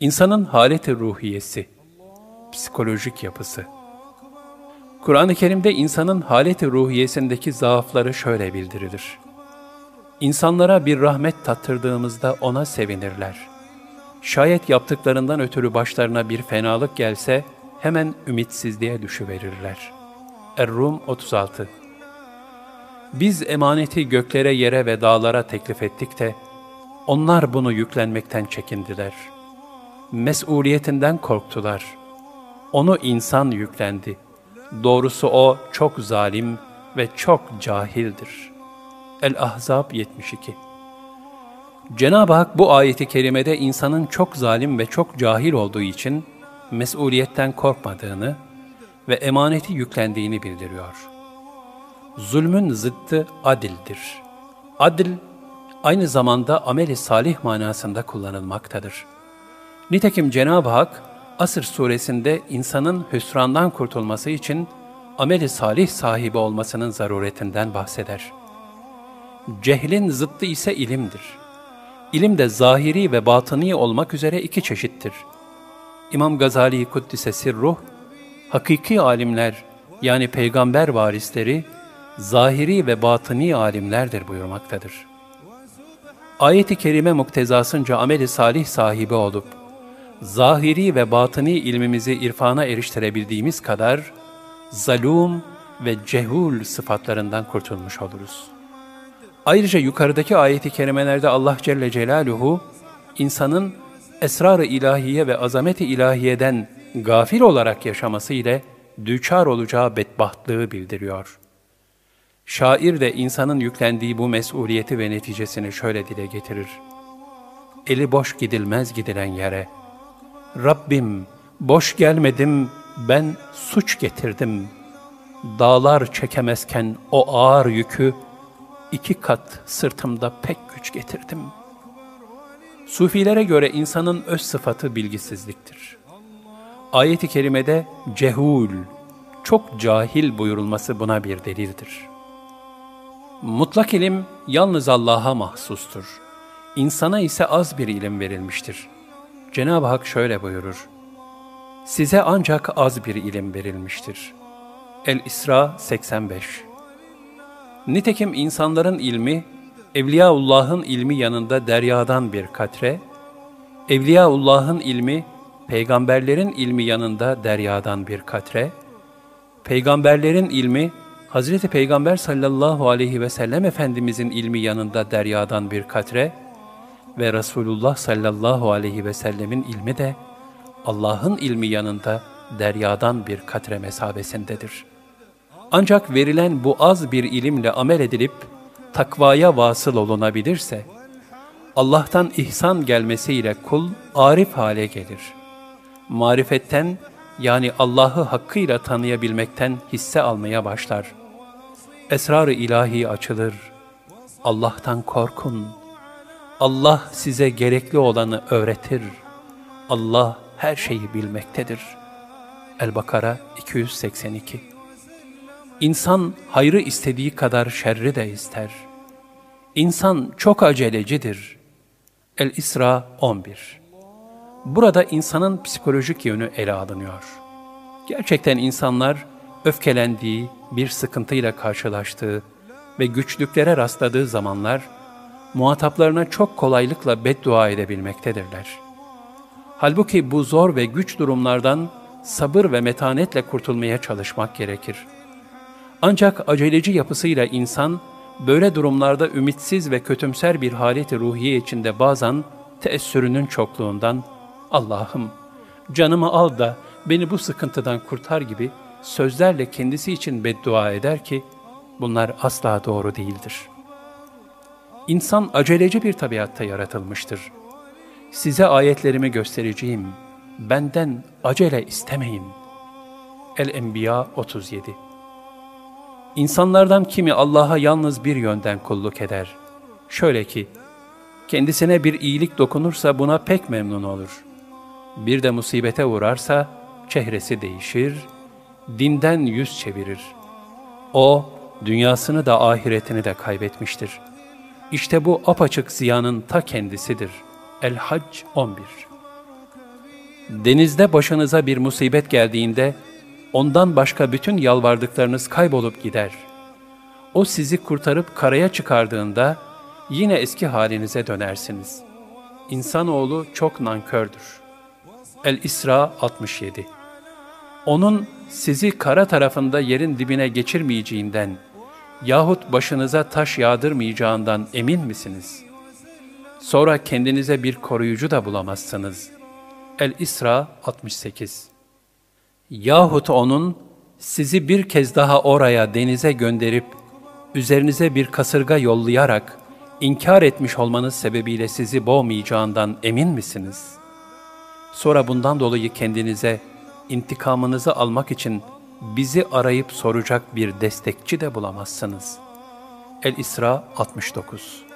İnsanın haleti ruhiyesi, psikolojik yapısı. Kur'an-ı Kerim'de insanın haleti ruhiyesindeki zaafları şöyle bildirilir. İnsanlara bir rahmet tattırdığımızda ona sevinirler. Şayet yaptıklarından ötürü başlarına bir fenalık gelse hemen ümitsizliğe düşüverirler. Er-Rum 36 Biz emaneti göklere, yere ve dağlara teklif ettik de onlar bunu yüklenmekten çekindiler. Mesuliyetinden korktular. Onu insan yüklendi. Doğrusu o çok zalim ve çok cahildir. El-Ahzab 72 Cenab-ı Hak bu ayeti kerimede insanın çok zalim ve çok cahil olduğu için mesuliyetten korkmadığını ve emaneti yüklendiğini bildiriyor. Zulmün zıttı adildir. Adil, aynı zamanda ameli salih manasında kullanılmaktadır. Nitekim Cenab-ı Hak, Asır suresinde insanın hüsrandan kurtulması için ameli salih sahibi olmasının zaruretinden bahseder. Cehlin zıttı ise ilimdir. İlim de zahiri ve batıni olmak üzere iki çeşittir. İmam Gazali Kuddise Sirruh, hakiki alimler yani peygamber varisleri, zahiri ve batıni alimlerdir buyurmaktadır. Ayet-i kerime muktezasınca ameli salih sahibi olup, zahiri ve batıni ilmimizi irfana eriştirebildiğimiz kadar, zalum ve cehul sıfatlarından kurtulmuş oluruz. Ayrıca yukarıdaki ayeti kerimelerde Allah Celle Celaluhu, insanın esrar-ı ilahiye ve azamet-i ilahiyeden gafil olarak yaşaması ile düçar olacağı bedbahtlığı bildiriyor. Şair de insanın yüklendiği bu mesuliyeti ve neticesini şöyle dile getirir. Eli boş gidilmez gidilen yere. Rabbim boş gelmedim ben suç getirdim. Dağlar çekemezken o ağır yükü iki kat sırtımda pek güç getirdim. Sufilere göre insanın öz sıfatı bilgisizliktir. Ayet-i kerimede cehul, çok cahil buyurulması buna bir delildir. Mutlak ilim yalnız Allah'a mahsustur. İnsana ise az bir ilim verilmiştir. Cenab-ı Hak şöyle buyurur. Size ancak az bir ilim verilmiştir. El-İsra 85 Nitekim insanların ilmi, Evliyaullah'ın ilmi yanında deryadan bir katre, Evliyaullah'ın ilmi, peygamberlerin ilmi yanında deryadan bir katre, peygamberlerin ilmi, Hazreti Peygamber sallallahu aleyhi ve sellem Efendimizin ilmi yanında deryadan bir katre ve Resulullah sallallahu aleyhi ve sellemin ilmi de Allah'ın ilmi yanında deryadan bir katre mesabesindedir.'' Ancak verilen bu az bir ilimle amel edilip takvaya vasıl olunabilirse, Allah'tan ihsan gelmesiyle kul arif hale gelir. Marifetten yani Allah'ı hakkıyla tanıyabilmekten hisse almaya başlar. Esrar-ı ilahi açılır. Allah'tan korkun. Allah size gerekli olanı öğretir. Allah her şeyi bilmektedir. El-Bakara 282 İnsan hayrı istediği kadar şerri de ister. İnsan çok acelecidir. El-İsra 11 Burada insanın psikolojik yönü ele alınıyor. Gerçekten insanlar öfkelendiği, bir sıkıntıyla karşılaştığı ve güçlüklere rastladığı zamanlar muhataplarına çok kolaylıkla beddua edebilmektedirler. Halbuki bu zor ve güç durumlardan sabır ve metanetle kurtulmaya çalışmak gerekir.'' Ancak aceleci yapısıyla insan, böyle durumlarda ümitsiz ve kötümser bir haleti ruhiye içinde bazen teessürünün çokluğundan, Allah'ım canımı al da beni bu sıkıntıdan kurtar gibi sözlerle kendisi için beddua eder ki, bunlar asla doğru değildir. İnsan aceleci bir tabiatta yaratılmıştır. Size ayetlerimi göstereceğim, benden acele istemeyin. El-Enbiya 37 İnsanlardan kimi Allah'a yalnız bir yönden kulluk eder. Şöyle ki, kendisine bir iyilik dokunursa buna pek memnun olur. Bir de musibete uğrarsa çehresi değişir, dinden yüz çevirir. O, dünyasını da ahiretini de kaybetmiştir. İşte bu apaçık ziyanın ta kendisidir. El-Hac 11 Denizde başınıza bir musibet geldiğinde, ondan başka bütün yalvardıklarınız kaybolup gider. O sizi kurtarıp karaya çıkardığında, yine eski halinize dönersiniz. İnsanoğlu çok nankördür. El-İsra 67 Onun sizi kara tarafında yerin dibine geçirmeyeceğinden yahut başınıza taş yağdırmayacağından emin misiniz? Sonra kendinize bir koruyucu da bulamazsınız. El-İsra 68 Yahut onun sizi bir kez daha oraya denize gönderip üzerinize bir kasırga yollayarak inkar etmiş olmanız sebebiyle sizi boğmayacağından emin misiniz? Sonra bundan dolayı kendinize intikamınızı almak için bizi arayıp soracak bir destekçi de bulamazsınız. El-İsra 69